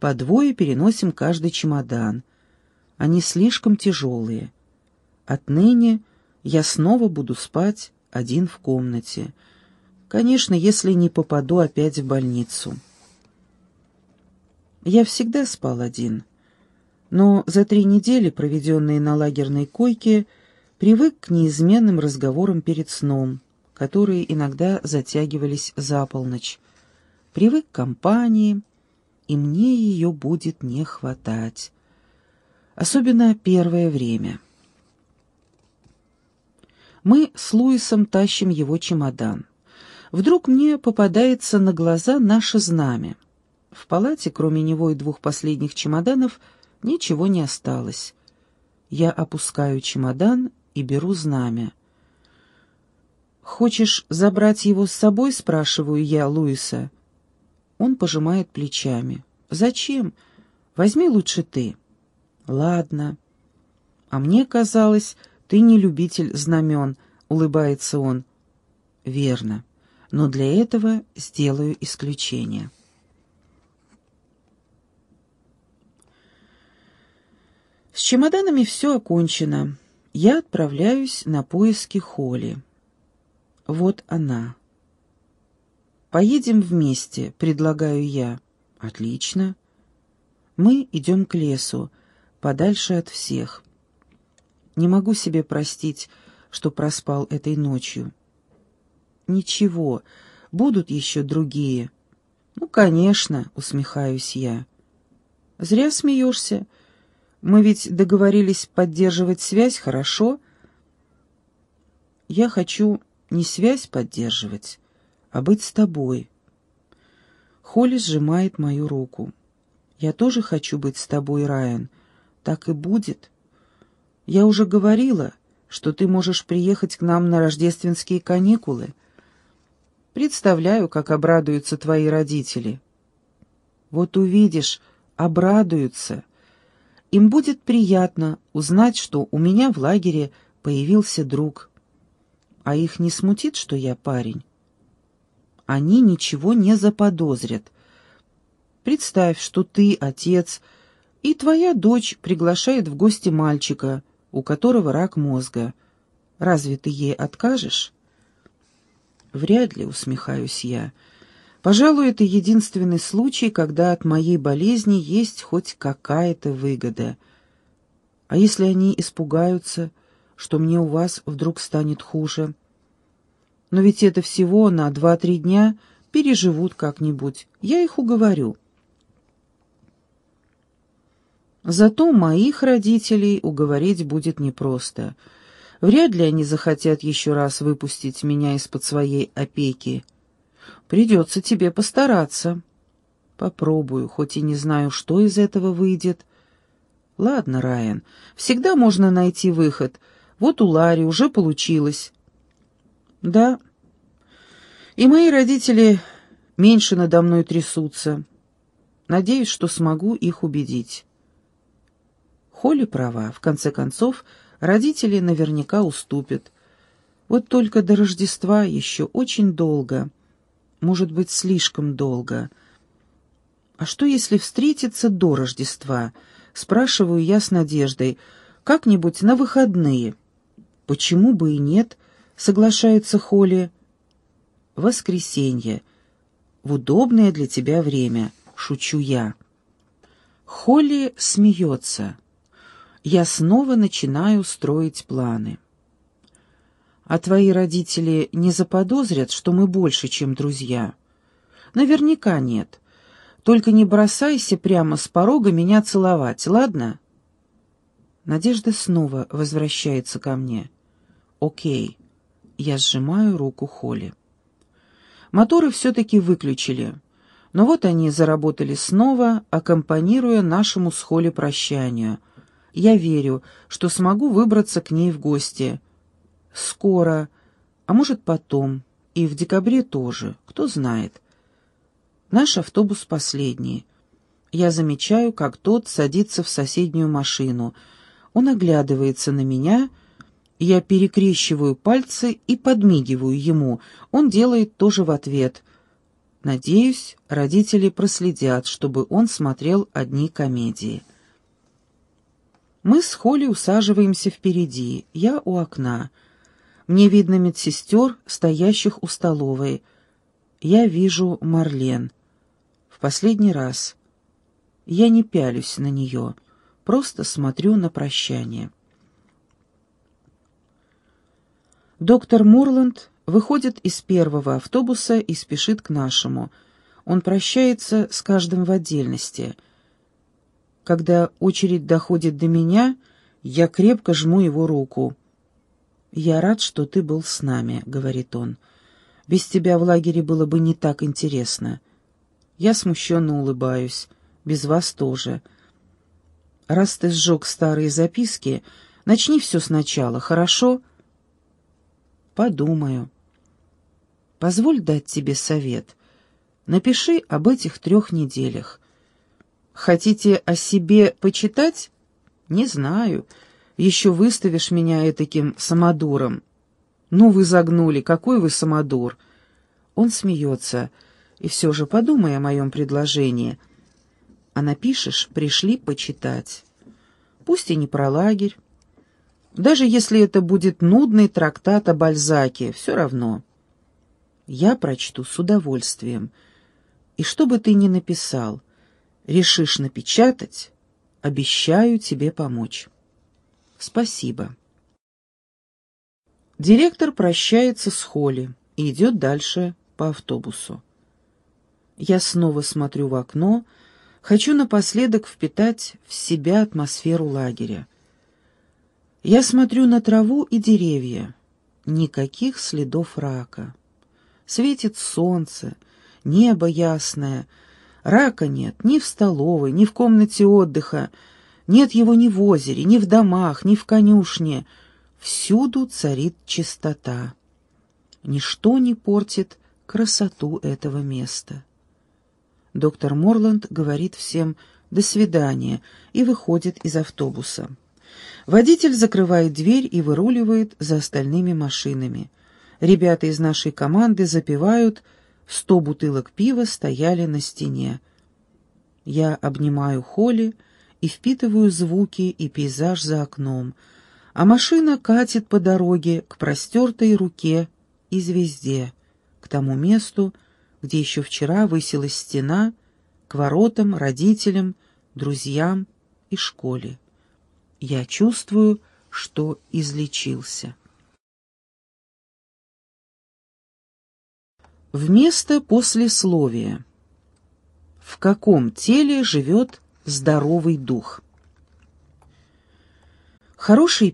По двое переносим каждый чемодан. Они слишком тяжелые. Отныне я снова буду спать один в комнате. Конечно, если не попаду опять в больницу. Я всегда спал один, но за три недели, проведенные на лагерной койке, привык к неизменным разговорам перед сном, которые иногда затягивались за полночь. Привык к компании, и мне ее будет не хватать. Особенно первое время. Мы с Луисом тащим его чемодан. Вдруг мне попадается на глаза наше знамя. В палате, кроме него и двух последних чемоданов, ничего не осталось. Я опускаю чемодан и беру знамя. «Хочешь забрать его с собой?» — спрашиваю я Луиса. Он пожимает плечами. «Зачем? Возьми лучше ты». «Ладно». «А мне казалось, ты не любитель знамен», — улыбается он. «Верно. Но для этого сделаю исключение». С чемоданами все окончено. Я отправляюсь на поиски Холли. Вот она. «Поедем вместе», — предлагаю я. «Отлично». Мы идем к лесу, подальше от всех. Не могу себе простить, что проспал этой ночью. «Ничего, будут еще другие». «Ну, конечно», — усмехаюсь я. «Зря смеешься. Мы ведь договорились поддерживать связь, хорошо? Я хочу не связь поддерживать, а быть с тобой. Холли сжимает мою руку. Я тоже хочу быть с тобой, Райан. Так и будет. Я уже говорила, что ты можешь приехать к нам на рождественские каникулы. Представляю, как обрадуются твои родители. Вот увидишь, обрадуются — им будет приятно узнать, что у меня в лагере появился друг. А их не смутит, что я парень? Они ничего не заподозрят. Представь, что ты отец, и твоя дочь приглашает в гости мальчика, у которого рак мозга. Разве ты ей откажешь? Вряд ли, усмехаюсь я. Пожалуй, это единственный случай, когда от моей болезни есть хоть какая-то выгода. А если они испугаются, что мне у вас вдруг станет хуже? Но ведь это всего на два-три дня переживут как-нибудь. Я их уговорю. Зато моих родителей уговорить будет непросто. Вряд ли они захотят еще раз выпустить меня из-под своей опеки. Придется тебе постараться. Попробую, хоть и не знаю, что из этого выйдет. Ладно, Райан, всегда можно найти выход. Вот у Ларри уже получилось. Да. И мои родители меньше надо мной трясутся. Надеюсь, что смогу их убедить. Холли права. В конце концов, родители наверняка уступят. Вот только до Рождества еще очень долго может быть слишком долго. А что, если встретиться до Рождества? Спрашиваю я с надеждой. Как-нибудь на выходные. Почему бы и нет? Соглашается Холли. Воскресенье. В удобное для тебя время. Шучу я. Холли смеется. Я снова начинаю строить планы. А твои родители не заподозрят, что мы больше, чем друзья? Наверняка нет. Только не бросайся прямо с порога меня целовать, ладно? Надежда снова возвращается ко мне. Окей. Я сжимаю руку Холли. Моторы все-таки выключили. Но вот они заработали снова, аккомпанируя нашему с Холли прощанию. Я верю, что смогу выбраться к ней в гости — Скоро, а может потом, и в декабре тоже, кто знает. Наш автобус последний. Я замечаю, как тот садится в соседнюю машину. Он оглядывается на меня, я перекрещиваю пальцы и подмигиваю ему. Он делает тоже в ответ. Надеюсь, родители проследят, чтобы он смотрел одни комедии. Мы с Холли усаживаемся впереди, я у окна. Мне видно медсестер, стоящих у столовой. Я вижу Марлен. В последний раз. Я не пялюсь на нее, просто смотрю на прощание. Доктор Мурланд выходит из первого автобуса и спешит к нашему. Он прощается с каждым в отдельности. Когда очередь доходит до меня, я крепко жму его руку. «Я рад, что ты был с нами», — говорит он. «Без тебя в лагере было бы не так интересно». Я смущенно улыбаюсь. «Без вас тоже». «Раз ты сжег старые записки, начни все сначала, хорошо?» «Подумаю». Позволь дать тебе совет. Напиши об этих трех неделях. Хотите о себе почитать? Не знаю. Еще выставишь меня этаким самодуром. Ну, вы загнули, какой вы самодур. Он смеется. И все же подумай о моем предложении. А напишешь, пришли почитать. Пусть и не про лагерь. Даже если это будет нудный трактат о Бальзаке, все равно я прочту с удовольствием. И что бы ты ни написал, решишь напечатать, обещаю тебе помочь. Спасибо. Директор прощается с Холли и идет дальше по автобусу. Я снова смотрю в окно, хочу напоследок впитать в себя атмосферу лагеря. Я смотрю на траву и деревья. Никаких следов рака. Светит солнце, небо ясное. Рака нет ни в столовой, ни в комнате отдыха. Нет его ни в озере, ни в домах, ни в конюшне. Всюду царит чистота. Ничто не портит красоту этого места. Доктор Морланд говорит всем «до свидания» и выходит из автобуса. Водитель закрывает дверь и выруливает за остальными машинами. Ребята из нашей команды запивают, сто бутылок пива стояли на стене. Я обнимаю Холли и впитываю звуки и пейзаж за окном, а машина катит по дороге к простертой руке и звезде, к тому месту, где еще вчера высилась стена, к воротам, родителям, друзьям и школе. Я чувствую, что излечился. Вместо послесловия. В каком теле живет здоровый дух? Хороший